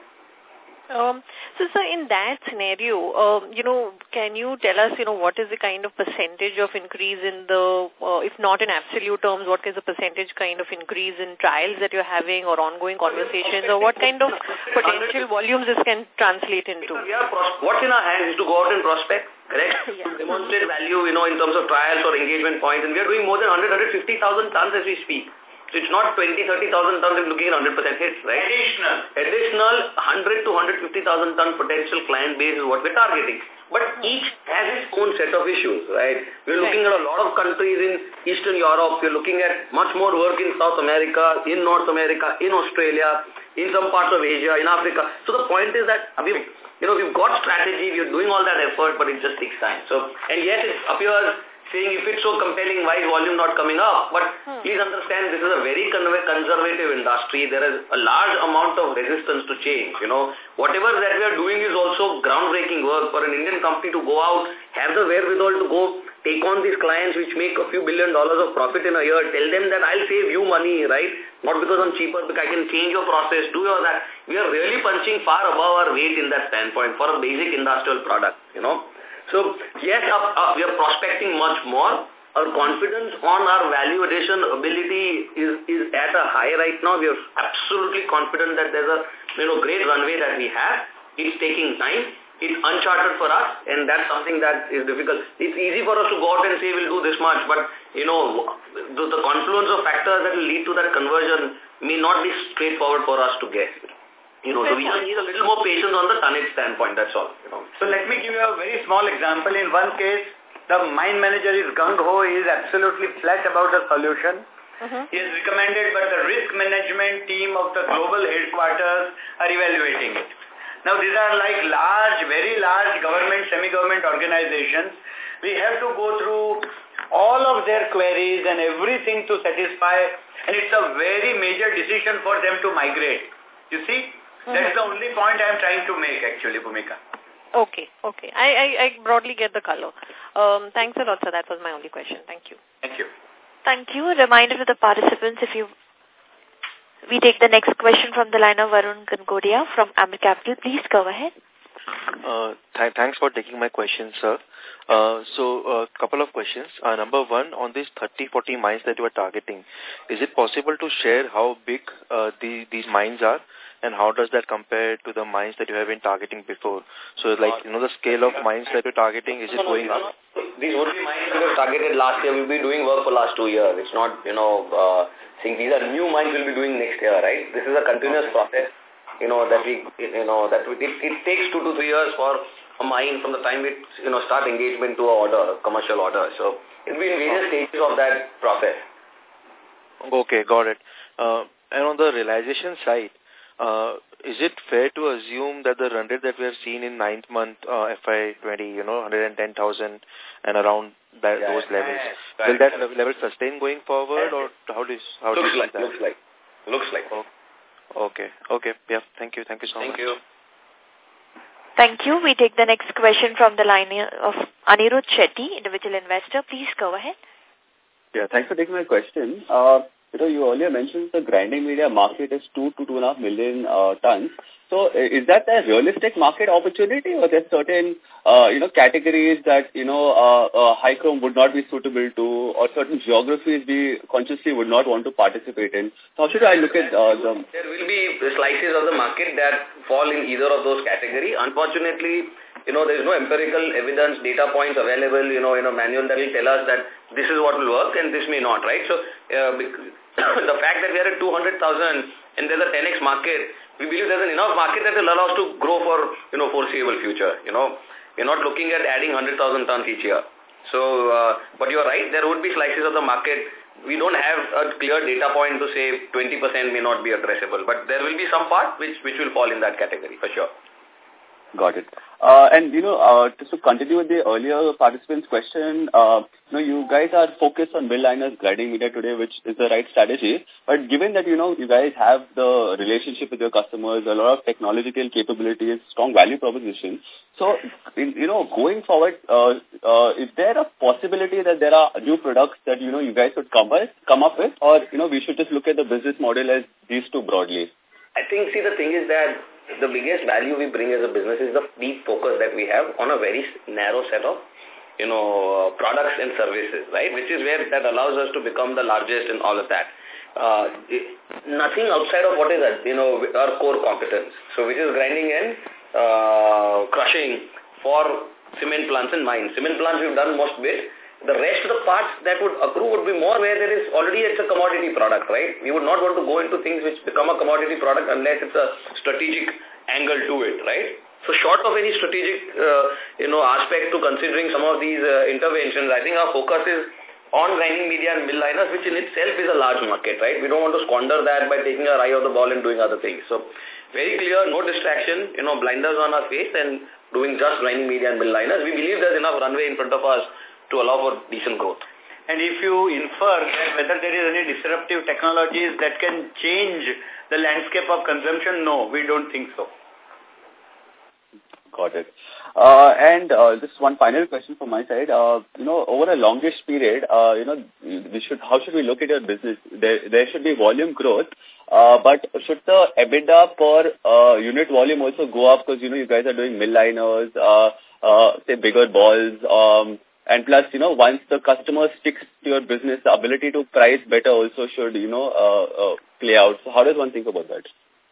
Um, so, sir, in that scenario, um, you know, can you tell us, you know, what is the kind of percentage of increase in the, uh, if not in absolute terms, what is the percentage kind of increase in trials that you're having or ongoing conversations or what kind of potential volumes this can translate into? Yeah, what's in our hands is to go out and prospect, correct? yeah. Demonstrate value, you know, in terms of trials or engagement points. And we are doing more than 100, 150,000 tons as we speak. So it's not 20, 30,000 tons and looking at 100% hits, right? Additional. Additional 100 to 150,000 ton potential client base is what we're targeting. But each has its own set of issues, right? We're looking at a lot of countries in Eastern Europe. We're looking at much more work in South America, in North America, in Australia, in some parts of Asia, in Africa. So the point is that we've, you know, we've got strategy, we're doing all that effort, but it just takes time. So, and yes, it appears saying if it's so compelling, why is volume not coming up? But hmm. please understand, this is a very conservative industry. There is a large amount of resistance to change. You know, whatever that we are doing is also groundbreaking work for an Indian company to go out, have the wherewithal to go take on these clients which make a few billion dollars of profit in a year, tell them that I'll save you money, right? Not because I'm cheaper, because I can change your process, do all that. We are really punching far above our weight in that standpoint for a basic industrial product, you know. So, yes, we are prospecting much more. Our confidence on our value addition ability is, is at a high right now. We are absolutely confident that there's a you know great runway that we have. It's taking time. It's uncharted for us, and that's something that is difficult. It's easy for us to go out and say we'll do this much, but, you know, the, the confluence of factors that will lead to that conversion may not be straightforward for us to get. You know, so we just need a little more patience on the tonnage standpoint, that's all. You know. So let me give you a very small example. In one case, the mine manager is gung-ho, he is absolutely flat about the solution. Uh -huh. He is recommended, but the risk management team of the global headquarters are evaluating it. Now, these are like large, very large government, semi-government organizations. we have to go through all of their queries and everything to satisfy and it's a very major decision for them to migrate. You see? -hmm. That's the only point I'm trying to make actually, Bhumika. Okay, okay. I, I, I broadly get the color. Um, thanks a lot, sir. That was my only question. Thank you. Thank you. Thank you. A reminder to the participants, if you we take the next question from the line of Varun Gangodia from Ambit Capital. Please go ahead. Uh, th thanks for taking my question, sir. Uh, so, a uh, couple of questions. Uh, number one, on these 30-40 mines that you are targeting, is it possible to share how big uh, the, these mines are? And how does that compare to the mines that you have been targeting before? So, like, you know, the scale of mines that you're targeting, is it going up? These would be mines we have targeted last year. We've been doing work for last two years. It's not, you know, uh, saying these are new mines we'll be doing next year, right? This is a continuous process, you know, that we, you know, that we, it, it takes two to three years for a mine from the time it, you know, start engagement to a order, commercial order. So, it'll be in various stages of that process. Okay, got it. Uh, and on the realization side, is it fair to assume that the run rate that we have seen in ninth month uh, FY20, you know, 110,000 and around that, yeah, those levels, yeah, will that level sustain going forward or how do you, how looks do you like, that? Looks like. Looks like. Oh, okay. Okay. Yeah. Thank you. Thank you so Thank much. Thank you. Thank you. We take the next question from the line of Anirudh Shetty, individual investor. Please go ahead. Yeah, thanks for taking my question. Uh, you know, you earlier mentioned the grinding media market is 2 to 2.5 million uh, tons. So is that a realistic market opportunity or there certain, uh, you know, categories that, you know, uh, uh, high chrome would not be suitable to or certain geographies we consciously would not want to participate in? How should I look at uh, them? There will be slices of the market that fall in either of those categories. Unfortunately, you know, there is no empirical evidence, data points available, you know, in a manual that will tell us that this is what will work and this may not, right? So, uh, the fact that we are at 200,000 and there's a 10x market, we believe there's an enough market that will allow us to grow for, you know, foreseeable future, you know. We're not looking at adding 100,000 tons each year. So, uh, but you're right, there would be slices of the market. We don't have a clear data point to say 20% may not be addressable, but there will be some part which, which will fall in that category for sure. Got it. Uh, and, you know, uh, just to continue with the earlier participant's question, uh, you know, you guys are focused on mill liners grinding media today, which is the right strategy. But given that, you know, you guys have the relationship with your customers, a lot of technological capabilities, strong value proposition. So, in, you know, going forward, uh, uh, is there a possibility that there are new products that, you know, you guys should come, with, come up with? Or, you know, we should just look at the business model as these two broadly? I think, see, the thing is that the biggest value we bring as a business is the deep focus that we have on a very narrow set of you know, products and services, right? Which is where that allows us to become the largest in all of that. Uh, nothing outside of what is, that, you know, our core competence. So which is grinding and uh, crushing for cement plants and mines. Cement plants we've done most bit. The rest of the parts that would accrue would be more where there is already it's a commodity product, right? We would not want to go into things which become a commodity product unless it's a strategic angle to it, right? So short of any strategic, uh, you know, aspect to considering some of these uh, interventions, I think our focus is on grinding media and mill liners, which in itself is a large market, right? We don't want to squander that by taking our eye off the ball and doing other things. So very clear, no distraction, you know, blinders on our face and doing just grinding media and mill liners. We believe there's enough runway in front of us to allow for decent growth. And if you infer that whether there is any disruptive technologies that can change the landscape of consumption, no, we don't think so. Got it. Uh, and uh, just one final question from my side. Uh, you know, over a longish period, uh, you know, we should how should we look at your business? There, there should be volume growth, uh, but should the EBITDA per uh, unit volume also go up because you know you guys are doing mill liners, uh, uh, say bigger balls, um, and plus, you know, once the customer sticks to your business, the ability to price better also should, you know, uh, uh, play out. So how does one think about that?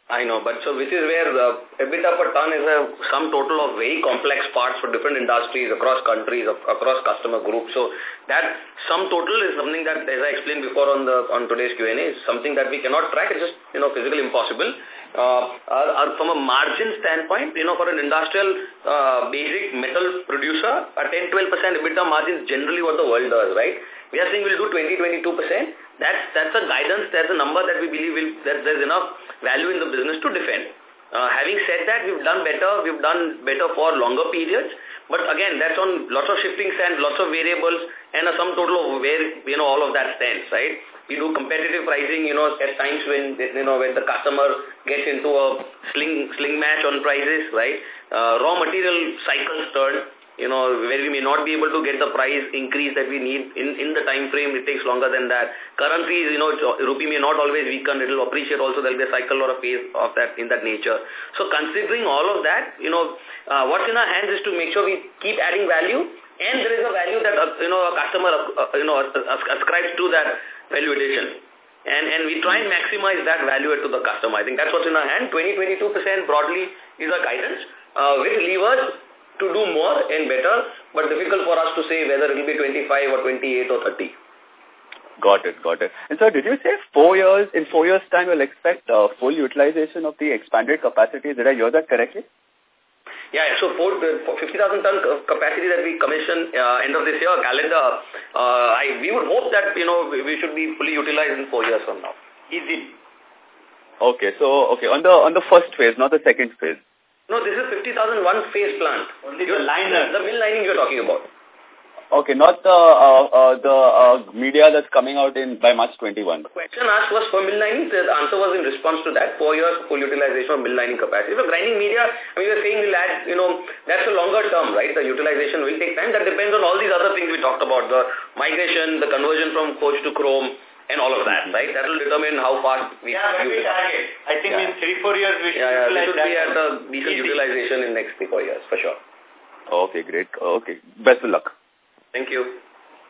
I know, but so which is where the EBITDA per ton is a sum total of very complex parts for different industries across countries, across customer groups. So that sum total is something that, as I explained before on the on today's Q&A, is something that we cannot track. It's just, you know, physically impossible. Uh, uh, from a margin standpoint, you know, for an industrial uh, basic metal producer, a 10-12% EBITDA margin is generally what the world does, right? We are saying we'll do 20-22%. That's, that's a guidance, that's a number that we believe will, that there's enough value in the business to defend. Uh, having said that, we've done better, we've done better for longer periods, But again, that's on lots of shifting sands, lots of variables, and a sum total of where, you know, all of that stands, right? We do competitive pricing, you know, at times when, you know, when the customer gets into a sling, sling match on prices, right? Uh, raw material cycles turn, you know, where we may not be able to get the price increase that we need in, in the time frame, it takes longer than that. Currencies, you know, rupee may not always weaken, it will appreciate also, there will be a cycle or a phase of that in that nature. So considering all of that, you know, uh, what's in our hands is to make sure we keep adding value and there is a value that, uh, you know, a customer, uh, you know, ascribes to that value addition. And, and we try and maximize that value to the customer. I think that's what's in our hand. 20-22% broadly is our guidance. Uh, with levers, to do more and better, but difficult for us to say whether it will be 25 or 28 or 30. Got it, got it. And so did you say four years, in four years time you'll expect uh, full utilization of the expanded capacity? Did I hear that correctly? Yeah, so for, for 50,000 ton capacity that we commission uh, end of this year, calendar, uh, I, we would hope that, you know, we should be fully utilized in four years from now. Easy. Okay, so, okay, on the, on the first phase, not the second phase. No, this is 50,000 one phase plant. Only the liner. The mill lining you're talking about. Okay, not the uh, uh, the uh, media that's coming out in by March 21. The question asked was for mill lining. The answer was in response to that. Four years full utilization of mill lining capacity. So grinding media, I mean, we're saying we'll add, you know, that's a longer term, right? The utilization will take time. That depends on all these other things we talked about. The migration, the conversion from coach to chrome, and all of that, right? That will determine how fast we yeah, use target. I think yeah. in three, four years we should yeah, yeah, we should be at a decent easy. utilization in next three, four years, for sure. Okay, great. Okay. Best of luck. Thank you.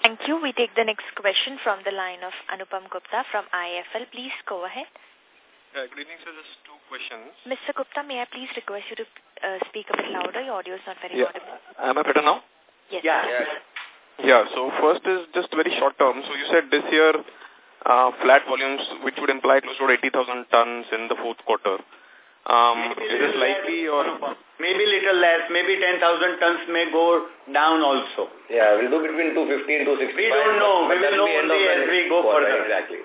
Thank you. We take the next question from the line of Anupam Gupta from IIFL. Please go ahead. Uh, good evening, sir. Just two questions. Mr. Gupta, may I please request you to uh, speak a bit louder? Your audio is not very yeah. audible. Am I better now? Yes. Yeah. yeah. Yeah, so first is just very short term. So you said this year flat volumes, which would imply close to 80,000 tons in the fourth quarter. Um, is this likely or? Maybe little less, maybe 10,000 tons may go down also. Yeah, we'll do between 250 and 265. We don't know. We will know only as we go quarter, further. Exactly.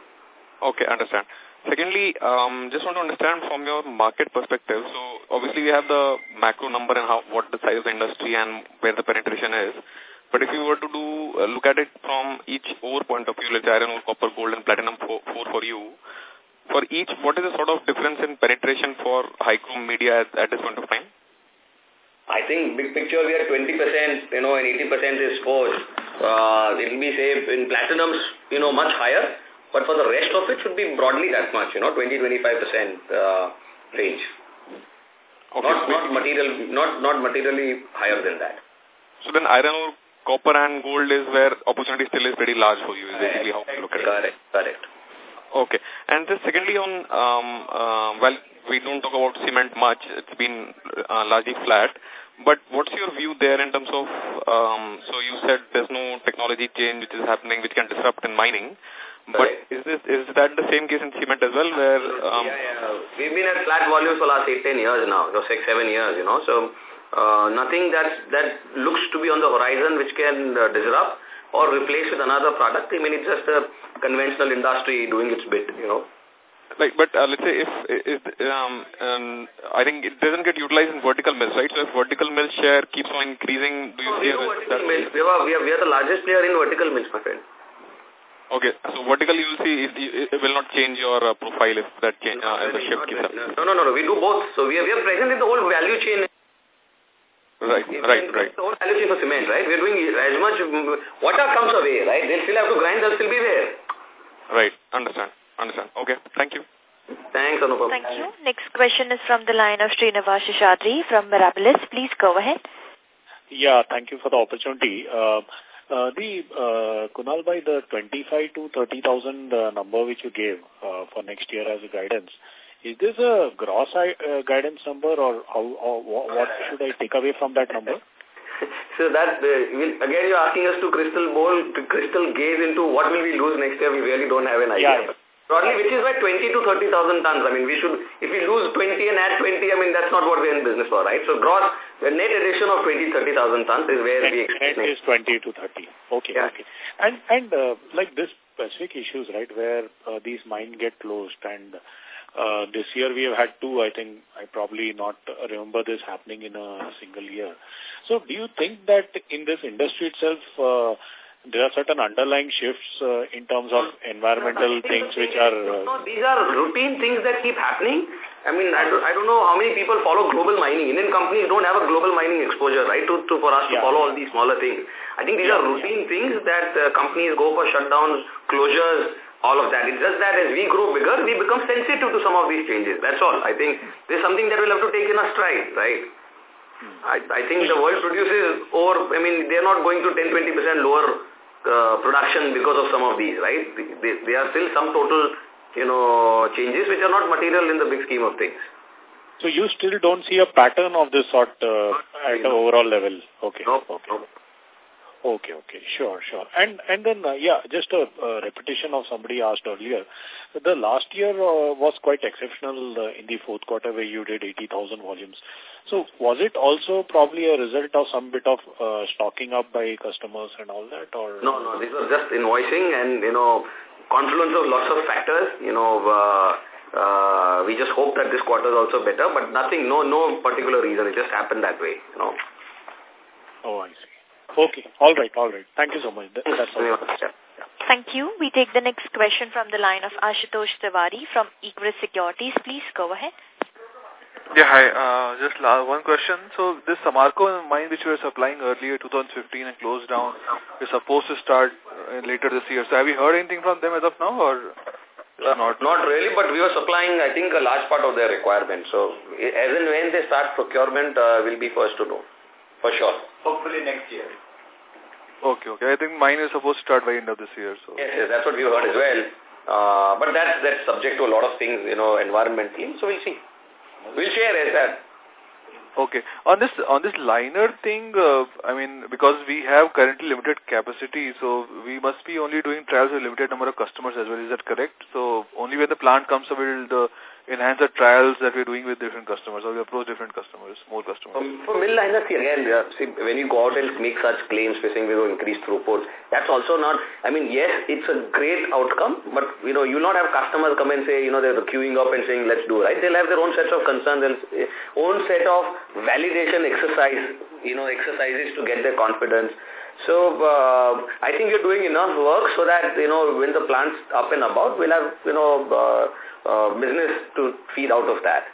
Okay, understand. Secondly, um, just want to understand from your market perspective. So obviously we have the macro number and how what the size of the industry and where the penetration is. But if you were to do uh, look at it from each ore point of view, let's say iron ore, copper, gold, and platinum for, for, for you, for each, what is the sort of difference in penetration for high chrome media at, at this point of time? I think big picture we are 20%, you know, and 80% is forged. Uh, it will be, say, in platinums, you know, much higher. But for the rest of it should be broadly that much, you know, 20-25% uh, range. Okay. Not, not material, not, not materially higher than that. So then iron ore copper and gold is where opportunity still is pretty large for you, is basically how you look at it. Correct, correct. Okay. And just secondly on, um, uh, well, we don't talk about cement much. It's been uh, largely flat. But what's your view there in terms of, um, so you said there's no technology change which is happening which can disrupt in mining. But is this is that the same case in cement as well where... Um, yeah, yeah. We've been at flat volumes for last 8, 10 years now, or 6, 7 years, you know. So uh, nothing that that looks to be on the horizon which can uh, disrupt or replace with another product. I mean, it's just a conventional industry doing its bit, you know. Like, but uh, let's say if, if um, um, I think it doesn't get utilized in vertical mills, right? So if vertical mill share keeps on increasing, do you no, see we, vertical mills. We, are, we, are, we are the largest player in vertical mills, my friend. Okay, so vertical you will see it, it will not change your uh, profile if that change uh, as the shift keeps up. No, no, no, no, we do both. So we are, we are present in the whole value chain Right, right, right. The whole value chain for cement, right? We're doing as much, water comes away, right? They'll still have to grind, they'll still be there. Right, understand, understand. Okay, thank you. Thanks, Anupam. Thank you. Next question is from the line of Srinivas Seshadri from Mirabilis. Please go ahead. Yeah, thank you for the opportunity. Uh, uh, the uh, Kunal, by the 25 to 30,000 uh, number which you gave uh, for next year as a guidance, is this a gross uh, guidance number or, how, or what should I take away from that number? so that, uh, again you're asking us to crystal ball, to crystal gaze into what will we lose next year, we really don't have an idea. Yeah. Broadly, which is why 20 to 30,000 tons. I mean, we should, if we lose 20 and add 20, I mean, that's not what we're in business for, right? So gross, the net addition of 20, 30,000 tons is where net, we expect. Net is 20 to 30. Okay, yeah. okay. And, and uh, like this specific issues, right, where uh, these mines get closed and Uh, this year we have had two, I think, I probably not remember this happening in a single year. So do you think that in this industry itself, uh, there are certain underlying shifts uh, in terms of environmental things which are... Uh, no, these are routine things that keep happening. I mean, I don't, I don't know how many people follow global mining. Indian companies don't have a global mining exposure, right, to, to for us yeah. to follow all these smaller things. I think these yeah, are routine yeah. things that uh, companies go for shutdowns, closures, all of that. It's just that as we grow bigger, we become sensitive to some of these changes. That's all. I think there's something that we'll have to take in a stride, right? I, I think the world produces or I mean, they're not going to 10-20% lower uh, production because of some of these, right? They, they are still some total, you know, changes which are not material in the big scheme of things. So you still don't see a pattern of this sort uh, at the overall level? Okay. No, okay. No. Okay, okay, sure, sure. And and then, uh, yeah, just a uh, repetition of somebody asked earlier. The last year uh, was quite exceptional uh, in the fourth quarter where you did 80,000 volumes. So was it also probably a result of some bit of uh, stocking up by customers and all that? or No, no, this was just invoicing and, you know, confluence of lots of factors, you know, uh, uh, we just hope that this quarter is also better, but nothing, no no particular reason. It just happened that way, you know. Oh, I see. Okay. All right. All right. Thank you so much. That's all. Thank you. We take the next question from the line of Ashutosh Tiwari from Equirus Securities. Please go ahead. Yeah, hi. Uh, just one question. So this Samarco mine which we were supplying earlier, 2015, and closed down, is supposed to start uh, later this year. So have you heard anything from them as of now, or uh, not? Not really, but we were supplying, I think, a large part of their requirement. So as and when they start procurement, uh, we'll be first to know, for sure. Hopefully next year. Okay, okay. I think mine is supposed to start by end of this year. So. Yes, yes, that's what we heard as well. Uh, but that's, that's subject to a lot of things, you know, environmentally. So we'll see. We'll share as that. Okay. On this on this liner thing, uh, I mean, because we have currently limited capacity, so we must be only doing trials with limited number of customers as well. Is that correct? So only when the plant comes, so will the enhance the trials that we're doing with different customers or we approach different customers, more customers? Um, for mill liners, see, again, uh, see, when you go out and make such claims, we're saying we will increase throughput, that's also not, I mean, yes, it's a great outcome, but, you know, you'll not have customers come and say, you know, they're queuing up and saying, let's do, it. right? They'll have their own sets of concerns and uh, own set of validation exercise, you know, exercises to get their confidence. So uh, I think you're doing enough work so that, you know, when the plant's up and about, we'll have, you know, uh, uh, business to feed out of that.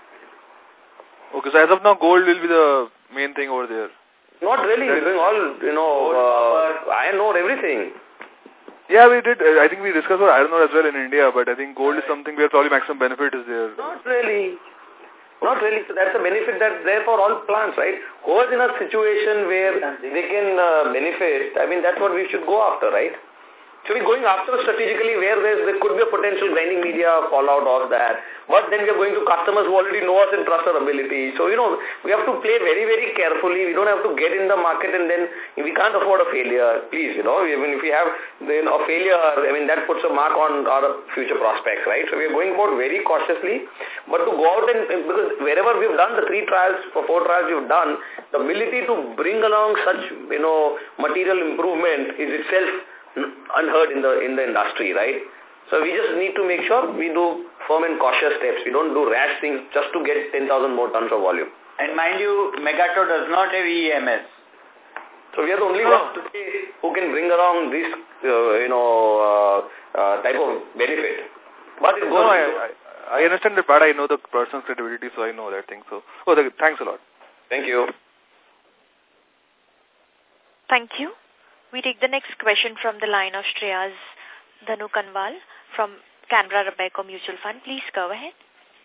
Okay, so as of now, gold will be the main thing over there. Not really. We're doing all, you know, uh, iron ore, everything. Yeah, we did. I think we discussed about iron ore as well in India, but I think gold is something where probably maximum benefit is there. Not really. Not really. So that's a benefit that's there for all plants, right? Whoever's in a situation where they can uh, benefit, I mean, that's what we should go after, right? So we're going after strategically where there could be a potential grinding media fallout of that. But then we're going to customers who already know us and trust our ability. So, you know, we have to play very, very carefully. We don't have to get in the market and then we can't afford a failure. Please, you know, even if we have then a failure, I mean, that puts a mark on our future prospects, right? So we're going about very cautiously. But to go out and, because wherever we've done the three trials, for four trials we've done, the ability to bring along such, you know, material improvement is itself unheard in the in the industry, right? So we just need to make sure we do firm and cautious steps. We don't do rash things just to get 10,000 more tons of volume. And mind you, Magotteaux does not have EMS. So we are the only ones today who can bring around this, uh, you know, uh, uh, type of benefit. But it goes. No, I, I, I understand that, but I know the person's credibility, so I know that thing. So, oh, the, thanks a lot. Thank you. Thank you. We take the next question from the line of Shreyas Dhanukanwal from Canara Robeco Mutual Fund. Please go ahead.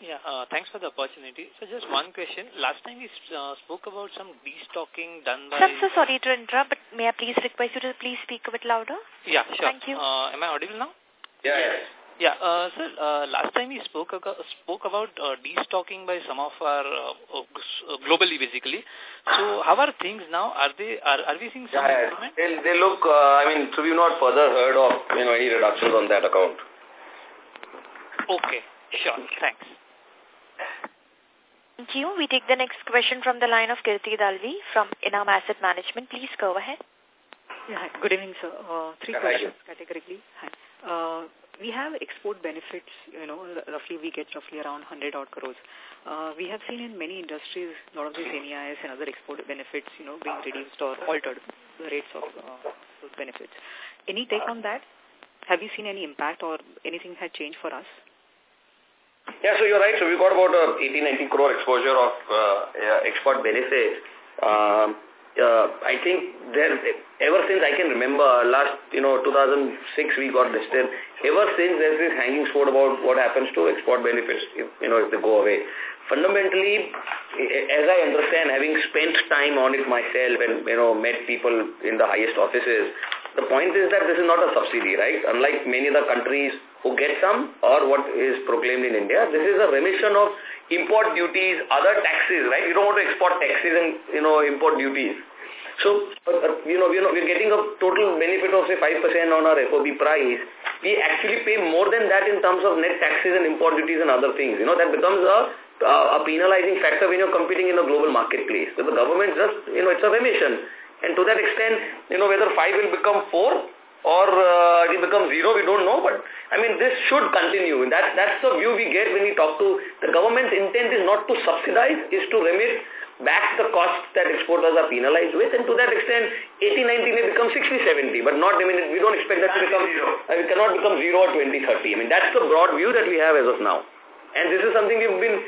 Yeah, uh, thanks for the opportunity. So just one question. Last time we uh, spoke about some destocking done by... I'm so sorry to interrupt, but may I please request you to please speak a bit louder? Yeah, sure. Thank you. Uh, am I audible now? Yeah, yes. Yeah, uh, sir, uh, last time we spoke, uh, spoke about uh, destocking by some of our, uh, uh, globally basically. So how are things now? Are they, are, are we seeing some yeah, improvement? They, they look, uh, I mean, so we've not further heard of, you know, any reductions on that account. Okay, sure, thanks. Thank you. We take the next question from the line of Kirti Dalvi from Enam Asset Management. Please go ahead. Yeah, good evening, sir. Uh, three yeah, questions categorically. Hi. Uh, we have export benefits, you know, roughly we get roughly around 100 odd crores. Uh, we have seen in many industries a lot of these MEIS and other export benefits, you know, being reduced or altered, the rates of uh, those benefits. Any take on that? Have you seen any impact or anything had changed for us? Yeah, so you're right. So we got about uh, 80, 90 crore exposure of uh, export benefits. Um, uh, I think there, ever since I can remember, last, you know, 2006 we got listed, ever since there's this hanging sword about what happens to export benefits, if, you know, if they go away. Fundamentally, as I understand, having spent time on it myself and, you know, met people in the highest offices, the point is that this is not a subsidy, right? Unlike many other countries who get some or what is proclaimed in India, this is a remission of import duties, other taxes, right? You don't want to export taxes and, you know, import duties. So, uh, you know, you know, we're getting a total benefit of say 5% on our FOB price. We actually pay more than that in terms of net taxes and import duties and other things. You know, that becomes a, a penalizing factor when you're competing in a global marketplace. So the government just, you know, it's a remission. And to that extent, you know, whether 5 will become 4 or uh, it will become zero, we don't know. But, I mean, this should continue. That, that's the view we get when we talk to, the government's intent is not to subsidize, is to remit back the costs that exporters are penalized with. And to that extent, 80, 90 may become 60, 70. But not, I mean, we don't expect that to become, zero. Uh, it cannot become zero or 20, 30. I mean, that's the broad view that we have as of now. And this is something we've been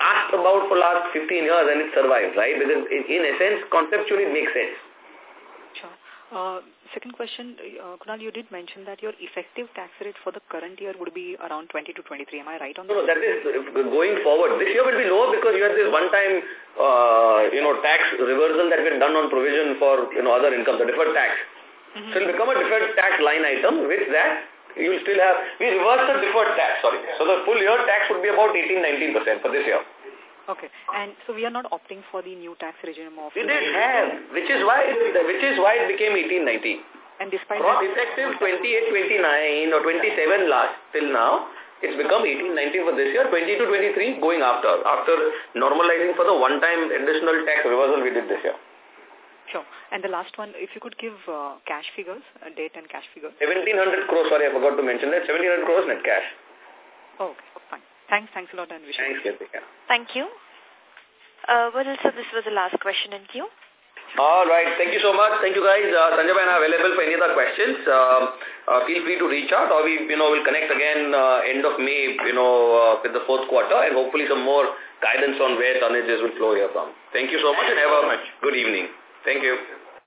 asked about for last 15 years and it survives, right? Because in, in essence, conceptually it makes sense. Uh, second question, uh, Kunal, you did mention that your effective tax rate for the current year would be around 20 to 23. Am I right on that? No, that is going forward. This year will be lower because you had this one-time, uh, you know, tax reversal that we had done on provision for, you know, other income, the deferred tax. Mm -hmm. So it will become a deferred tax line item. With that, you will still have, we reversed the deferred tax, sorry. So the full year tax would be about 18-19% for this year. Okay. And so we are not opting for the new tax regime of... We did have, which is why which is why it became 1890. And despite From effective 28, 29 or 27 last till now, it's become 1890 for this year, 20 to 23 going after, after normalizing for the one-time additional tax reversal we did this year. Sure. And the last one, if you could give uh, cash figures, uh, date and cash figures. 1700 crores, sorry, I forgot to mention that. 1700 crores net cash. Oh, okay, fine. Thanks, thanks a lot and wish Thanks, you. Jessica. Thank you. Uh, well, so this was the last question in queue. All right. Thank you so much. Thank you, guys. Uh, Sanjay and I are available for any other questions. Uh, uh, feel free to reach out or we, you know, will connect again uh, end of May, you know, uh, with the fourth quarter and hopefully some more guidance on where tonnages will flow here from. Thank you so much and have a good evening. Thank you.